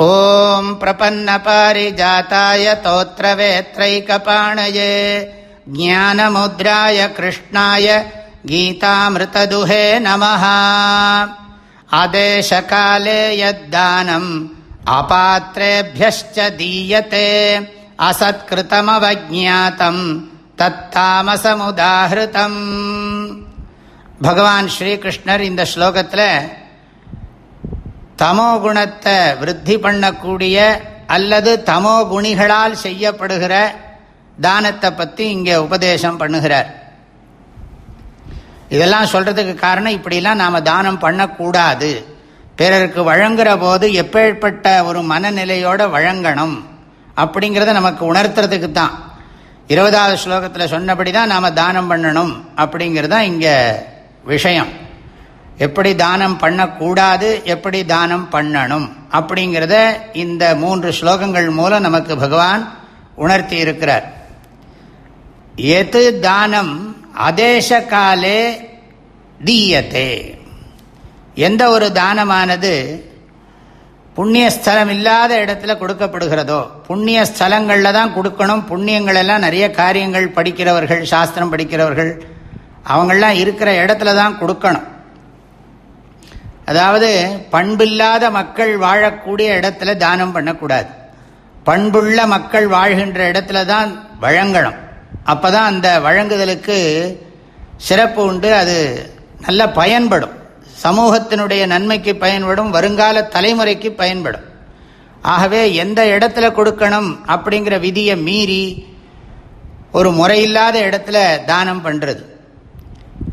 ॐ प्रपन्नपारिजाताय तोत्रवेत्रैकपाणये ज्ञानमुद्राय कृष्णाय गीतामृतदुहे नमः आदेशकाले यद्दानम् अपात्रेभ्यश्च दीयते असत्कृतमवज्ञातम् तत्तामसमुदाहृतम् भगवान् श्रीकृष्णर् इन्द श्लोकत्ले தமோ குணத்தை விருத்தி பண்ணக்கூடிய அல்லது தமோ குணிகளால் செய்யப்படுகிற தானத்தை பற்றி இங்கே உபதேசம் பண்ணுகிறார். இதெல்லாம் சொல்கிறதுக்கு காரணம் இப்படிலாம் நாம் தானம் பண்ணக்கூடாது. பிறருக்கு வழங்குற போது எப்பேற்பட்ட ஒரு மனநிலையோடு வழங்கணும் அப்படிங்கிறத நமக்கு உணர்த்துறதுக்கு தான். இருபதாவது ஸ்லோகத்தில் சொன்னபடி தான் நாம் தானம் பண்ணணும் அப்படிங்கிறது தான் இங்கே விஷயம். எப்படி தானம் பண்ணக்கூடாது எப்படி தானம் பண்ணணும்? அப்படிங்கிறத இந்த மூன்று ஸ்லோகங்கள் மூலம் நமக்கு பகவான் உணர்த்தி இருக்கிறார். எது தானம் அதேச காலே தீயத்தே எந்த ஒரு தானமானது புண்ணியஸ்தலம் இல்லாத இடத்துல கொடுக்கப்படுகிறதோ புண்ணிய ஸ்தலங்களில் தான் கொடுக்கணும் புண்ணியங்கள் எல்லாம் நிறைய காரியங்கள் படிக்கிறவர்கள் சாஸ்திரம் படிக்கிறவர்கள் அவங்களாம் இருக்கிற இடத்துல தான் கொடுக்கணும். அதாவது பண்பில்லாத மக்கள் வாழக்கூடிய இடத்துல தானம் பண்ணக்கூடாது. பண்புள்ள மக்கள் வாழ்கின்ற இடத்துல தான் வழங்கணும். அப்போ தான் அந்த வழங்குதலுக்கு சிறப்பு உண்டு அது நல்ல பயன்படும். சமூகத்தினுடைய நன்மைக்கு பயன்படும் வருங்கால தலைமுறைக்கு பயன்படும். ஆகவே எந்த இடத்துல கொடுக்கணும் அப்படிங்கிற விதியை மீறி ஒரு முறையில்லாத இடத்துல தானம் பண்ணுறது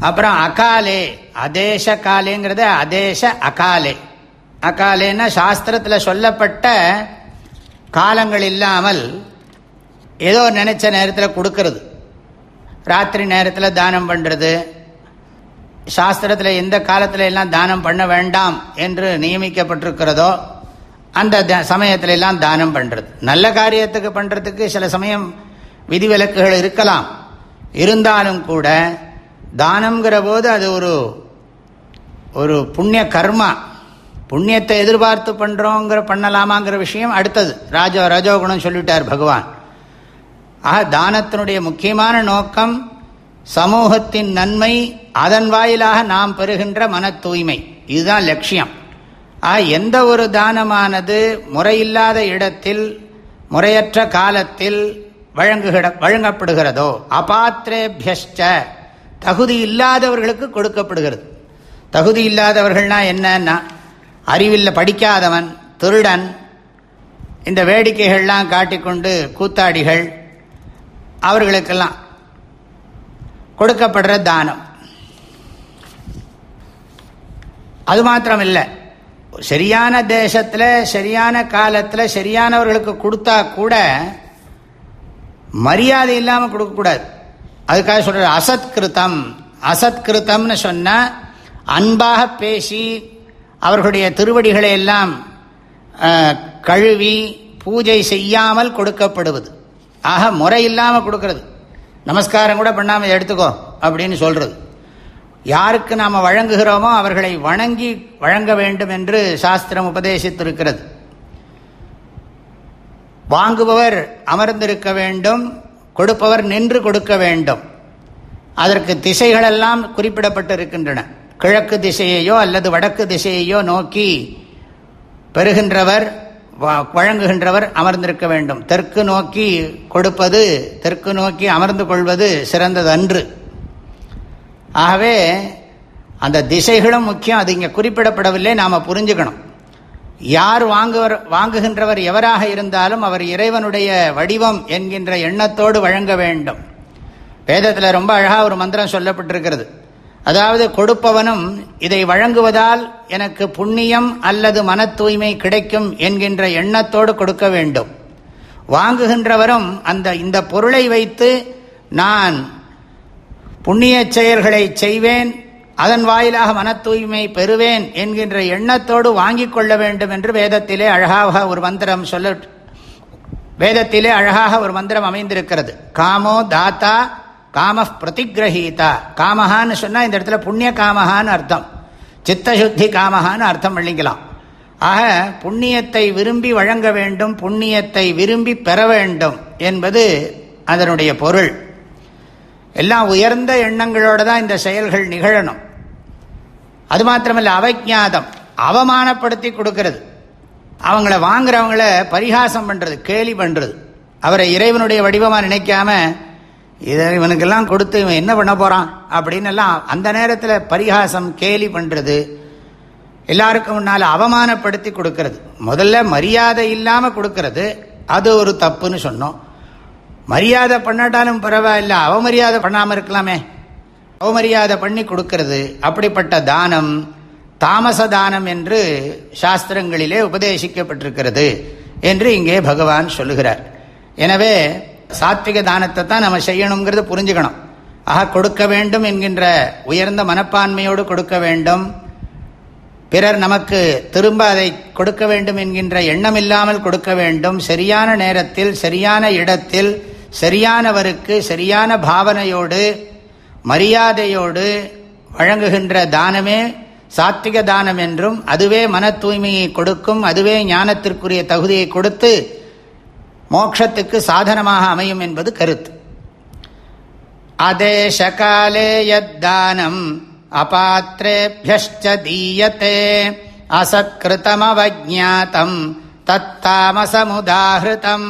அப்புறம் அகாலே அதேச காலேங்கிறத அதேச அகாலே. அகாலேன்னா சாஸ்திரத்தில் சொல்லப்பட்ட காலங்கள் இல்லாமல் ஏதோ நினைச்ச நேரத்தில் கொடுக்கறது. ராத்திரி நேரத்தில் தானம் பண்ணுறது சாஸ்திரத்தில் எந்த காலத்தில் எல்லாம் தானம் பண்ண வேண்டாம் என்று நியமிக்கப்பட்டிருக்கிறதோ அந்த சமயத்துல எல்லாம் தானம் பண்ணுறது நல்ல காரியத்துக்கு பண்ணுறதுக்கு சில சமயம் விதிவிலக்குகள் இருக்கலாம். இருந்தாலும் கூட தானம்ங்கிற போது அது ஒரு ஒரு புண்ணிய கர்மா. புண்ணியத்தை எதிர்பார்த்து பண்ணுறோங்கிற பண்ணலாமாங்கிற விஷயம் அடுத்தது. ராஜோ ரஜோகுணம் சொல்லிட்டார் பகவான். ஆக தானத்தினுடைய முக்கியமான நோக்கம் சமூகத்தின் நன்மை அதன் வாயிலாக நாம் பெறுகின்ற மன தூய்மை. இதுதான் லட்சியம். ஆக எந்த ஒரு தானமானது முறையில்லாத இடத்தில் முறையற்ற காலத்தில் வழங்குகிற வழங்கப்படுகிறதோ அபாத்திரேபியஷ்ட தகுதி இல்லாதவர்களுக்கு கொடுக்கப்படுகிறது. தகுதி இல்லாதவர்கள்னா என்னன்னா அறிவில் படிக்காதவன் திருடன் இந்த வேடிக்கைகள்லாம் காட்டிக்கொண்டு கூத்தாடிகள் அவர்களுக்கெல்லாம் கொடுக்கப்படுற தானம். அது மாத்திரம் இல்லை சரியான தேசத்தில் சரியான காலத்தில் சரியானவர்களுக்கு கொடுத்தா கூட மரியாதை இல்லாமல் கொடுக்கக்கூடாது. அதுக்காக சொல்கிற அசத்கிருத்தம். அசத்கிருத்தம்னு சொன்னால் அன்பாக பேசி அவர்களுடைய திருவடிகளை எல்லாம் கழுவி பூஜை செய்யாமல் கொடுக்கப்படுவது. ஆக முறை இல்லாமல் கொடுக்கறது. நமஸ்காரம் கூட பண்ணாமல் எடுத்துக்கோ அப்படின்னு சொல்கிறது யாருக்கு நாம் வழங்குகிறோமோ அவர்களை வணங்கி வழங்க வேண்டும் என்று சாஸ்திரம் உபதேசித்திருக்கிறது. வாங்குபவர் அமர்ந்திருக்க வேண்டும் கொடுப்பவர் நின்று கொடுக்க வேண்டும். அதற்கு திசைகளெல்லாம் குறிப்பிடப்பட்டிருக்கின்றன. கிழக்கு திசையையோ அல்லது வடக்கு திசையையோ நோக்கி பெறுகின்றவர் வழங்குகின்றவர் அமர்ந்திருக்க வேண்டும். தெற்கு நோக்கி கொடுப்பது தெற்கு நோக்கி அமர்ந்து கொள்வது சிறந்தது அன்று ஆகவே அந்த திசைகளும் முக்கியம். அது இங்கே குறிப்பிடப்படவில்லை. நாம் புரிஞ்சுக்கணும். யார் வாங்குவர் வாங்குகின்றவர் எவராக இருந்தாலும் அவர் இறைவனுடைய வடிவம் என்கின்ற எண்ணத்தோடு வழங்க வேண்டும். வேதத்தில் ரொம்ப அழகாக ஒரு மந்திரம் சொல்லப்பட்டிருக்கிறது. அதாவது கொடுப்பவனும் இதை வழங்குவதால் எனக்கு புண்ணியம் அல்லது மன தூய்மை கிடைக்கும் என்கின்ற எண்ணத்தோடு கொடுக்க வேண்டும். வாங்குகின்றவரும் அந்த இந்த பொருளை வைத்து நான் புண்ணிய செயல்களை செய்வேன் அதன் வாயிலாக மன தூய்மை பெறுவேன் என்கின்ற எண்ணத்தோடு வாங்கிக் கொள்ள வேண்டும் என்று வேதத்திலே அழகாக ஒரு மந்திரம் சொல்ல வேதத்திலே அழகாக ஒரு மந்திரம் அமைந்திருக்கிறது. காமோ தாத்தா காம பிரதிகிரகீதா. காமஹான்னு சொன்னால் இந்த இடத்துல புண்ணிய காமஹான்னு அர்த்தம். சித்தசுத்தி காமஹான்னு அர்த்தம் பண்ணிக்கலாம் ஆக புண்ணியத்தை விரும்பி வழங்க வேண்டும் புண்ணியத்தை விரும்பி பெற வேண்டும் என்பது அதனுடைய பொருள். எல்லாம் உயர்ந்த எண்ணங்களோடு தான் இந்த செயல்கள் நிகழணும். அது மாத்திரமல்ல அவஜாதம் அவமானப்படுத்தி கொடுக்கறது. அவங்கள வாங்குறவங்கள பரிகாசம் பண்ணுறது கேலி பண்ணுறது அவரை இறைவனுடைய வடிவமாக நினைக்காம இதை இவனுக்கெல்லாம் கொடுத்து இவன் என்ன பண்ண போகிறான் அப்படின்னு எல்லாம் அந்த நேரத்தில் பரிகாசம் கேலி பண்ணுறது எல்லாருக்கும் முன்னால் அவமானப்படுத்தி கொடுக்கறது. முதல்ல மரியாதை இல்லாமல் கொடுக்கறது. அது ஒரு தப்புன்னு சொன்னோம். மரியாதை பண்ணாட்டாலும் பரவாயில்ல அவமரியாதை பண்ணாமல் இருக்கலாமே. அவமரியாதை பண்ணி கொடுக்கறது. அப்படிப்பட்ட தானம் தாமச தானம் என்று சாஸ்திரங்களிலே உபதேசிக்கப்பட்டிருக்கிறது என்று இங்கே பகவான் சொல்லுகிறார். எனவே சாத்விக தானத்தை தான் நம்ம செய்யணுங்கிறது புரிஞ்சுக்கணும். ஆக கொடுக்க வேண்டும் என்கின்ற உயர்ந்த மனப்பான்மையோடு கொடுக்க வேண்டும். பிறர் நமக்கு திரும்ப அதை கொடுக்க வேண்டும் என்கின்ற எண்ணம் இல்லாமல் கொடுக்க வேண்டும். சரியான நேரத்தில் சரியான இடத்தில் சரியானவருக்கு சரியான பாவனையோடு மரியாதையோடு வழங்குகின்ற தானமே சாத்திக தானம் என்றும் அதுவே மன தூய்மையை கொடுக்கும் அதுவே ஞானத்திற்குரிய தகுதியை கொடுத்து மோட்சத்துக்கு சாதனமாக அமையும் என்பது கருத்து. அதேசகாலே யத்தானம் அபாத்திரேபியஷ்ட அசத்கிருத்தமவஜாத்தம் அசத்கிருதமவஜாத்தம் தத்தாமசமுதாகிருதம்